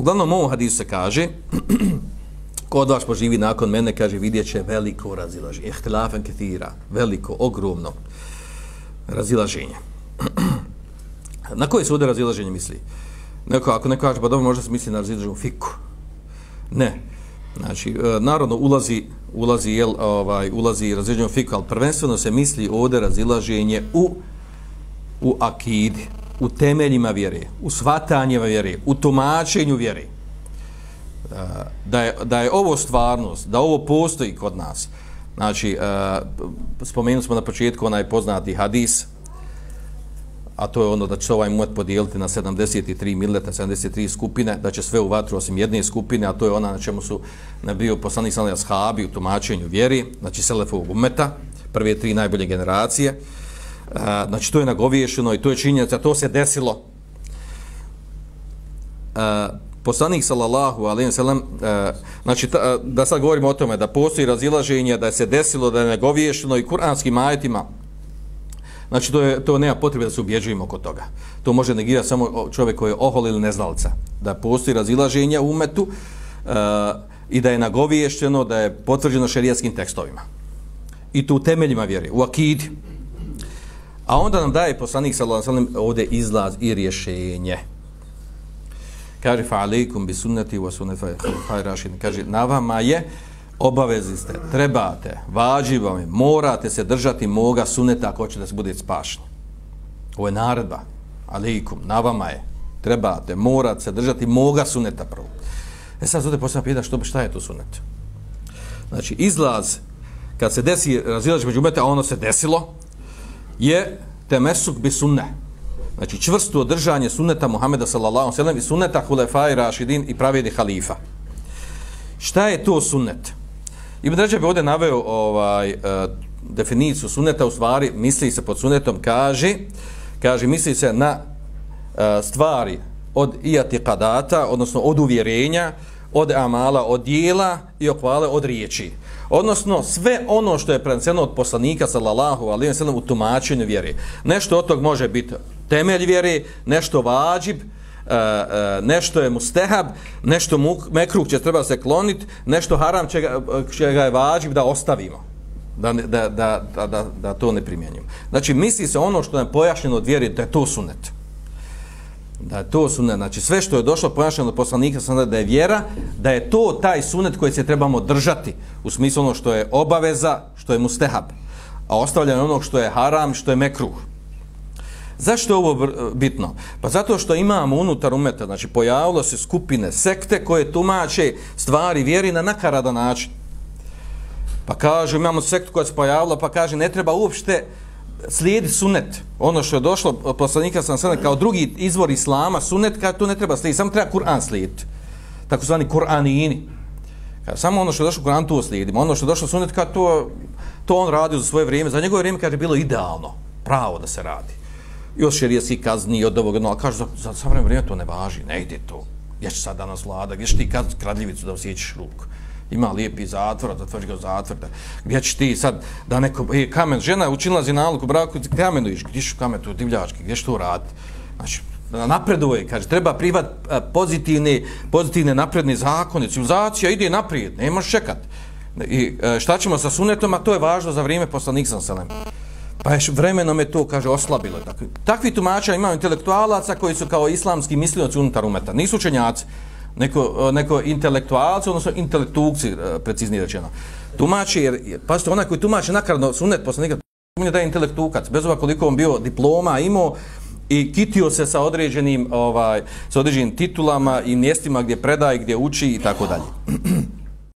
Uglavnom, u ovom hadisu se kaže, ko od vas poživi nakon mene, kaže, vidjet će veliko razilaženje. Ehtilafen ketira, veliko, ogromno razilaženje. na koje se ovdje razilaženje misli? Neko, ako neko kaže, pa dobro, možda se misli na razilaženju fiku. Ne. Znači, e, narodno ulazi, ulazi, jel, ovaj, ulazi razilaženje fiku, ali prvenstveno se misli ovdje razilaženje u, u akidi, u temeljima vjere, u svatanjima vjere, u tumačenju vjere. E, da je, da je ovo stvarnost, da ovo postoji kod nas. Znači, e, spomenuli smo na početku onaj poznati hadis, a to je ono da će se ovaj muet podijeliti na 73 mileta, 73 skupine, da će sve u vatru osim jedne skupine, a to je ona na čemu su ne bio poslanik sallallahu ashabi u tumačenju vjeri, znači selefovog umeta, prve tri najbolje generacije znači to je nagoviješeno i to je činjenica, to se desilo. A, poslanik sallallahu alejhi ve sellem znači ta, da sad govorimo o tome da postoji razilaženje da se desilo da je nagoviješeno i kuranskim ajetima znači to je to nema potrebe da se ubjeđujemo oko toga. To može negirati samo čovjek koji je ohol ili neznalca da postoji razilaženje u umetu uh, i da je nagoviješeno da je potvrđeno šerijatskim tekstovima. I to u temeljima vjere u akidi. A onda nam daje poslanik sallallahu alejhi ve sellem ovde izlaz i rješenje. Kaže fa alejkum bi sunnati wa sunnati khayr rashid. Kaže na vama je obavezni ste, trebate, važivo mi, morate se držati moga suneta ako hoćete da se budete spašni. Ovo je naredba. Alejkum, na vama je. Trebate, morate se držati moga suneta prvo. E sad ovdje posljedno pita što, šta je to sunet? Znači, izlaz, kad se desi razilaž među umete, a ono se desilo, je temesuk bi sunne. Znači čvrsto održanje sunneta Muhameda sallallahu alejhi ve sellem i sunneta hulefaj rašidin i pravedi halifa. Šta je to sunnet? Ibn Rajab bi ovdje naveo ovaj, uh, definiciju sunneta, u stvari misli se pod sunnetom, kaže, kaže misli se na uh, stvari od iatikadata, odnosno od uvjerenja, od amala, od dijela i okvale od riječi. Odnosno, sve ono što je preneseno od poslanika, sallallahu alaihi wa sallam, u tumačenju vjeri. Nešto od tog može biti temelj vjeri, nešto vađib, Uh, uh, nešto je mustehab, nešto muk, mekruh će treba se kloniti, nešto haram čega, čega je vađib da ostavimo. Da, da, da, da, da, da to ne primjenjimo. Znači, misli se ono što je pojašnjeno od vjeri, da je to sunet da to sunet, znači sve što je došlo pojašnjeno od poslanika sam da je vjera, da je to taj sunet koji se trebamo držati u smislu ono što je obaveza, što je mustehab, a ostavljanje onog što je haram, što je mekruh. Zašto je ovo bitno? Pa zato što imamo unutar umeta, znači pojavilo se skupine, sekte koje tumače stvari vjeri na nakaradan način. Pa kaže, imamo sektu koja se pojavila, pa kaže, ne treba uopšte slijedi sunet, ono što je došlo od poslanika sam sada kao drugi izvor islama, sunet, kad to ne treba slijediti, samo treba Kur'an slijediti. Tako zvani Kur'anini. Samo ono što je došlo Kur'an to slijedimo. Ono što je došlo sunet, kad to, to on radi za svoje vrijeme, za njegove vrijeme kad je bilo idealno, pravo da se radi. I od širijeski kazni, od ovog, no, kaže, za, za savremeno vrijeme to ne važi, ne ide to. Gdje će sad danas vlada, gdje će ti kad kradljivicu da osjećaš ruku ima lijepi zatvor, zatvoriš ga u zatvor, da, gdje ćeš ti sad, da neko, e, kamen, žena je učinila zinalog u braku, kamen iš, gdje ćeš kamen, tu divljački, gdje ćeš to raditi? Znači, napreduje, kaže, treba privat e, pozitivne, pozitivne napredne zakone, civilizacija ide naprijed, ne možeš čekat. I e, šta ćemo sa sunetom, a to je važno za vrijeme poslanik sam selem. Pa je vremenom je to, kaže, oslabilo. Dakle, takvi, takvi tumača imaju intelektualaca koji su kao islamski mislioci unutar umeta. Nisu učenjaci neko, e, neko intelektualci, odnosno intelektuci, e, preciznije rečeno. Tumači, jer, pazite, onaj koji tumači nakarno sunet poslanika, da je intelektukac, bez ova koliko on bio diploma imao, i kitio se sa određenim ovaj sa određenim titulama i mjestima gdje predaje, gdje uči i tako dalje.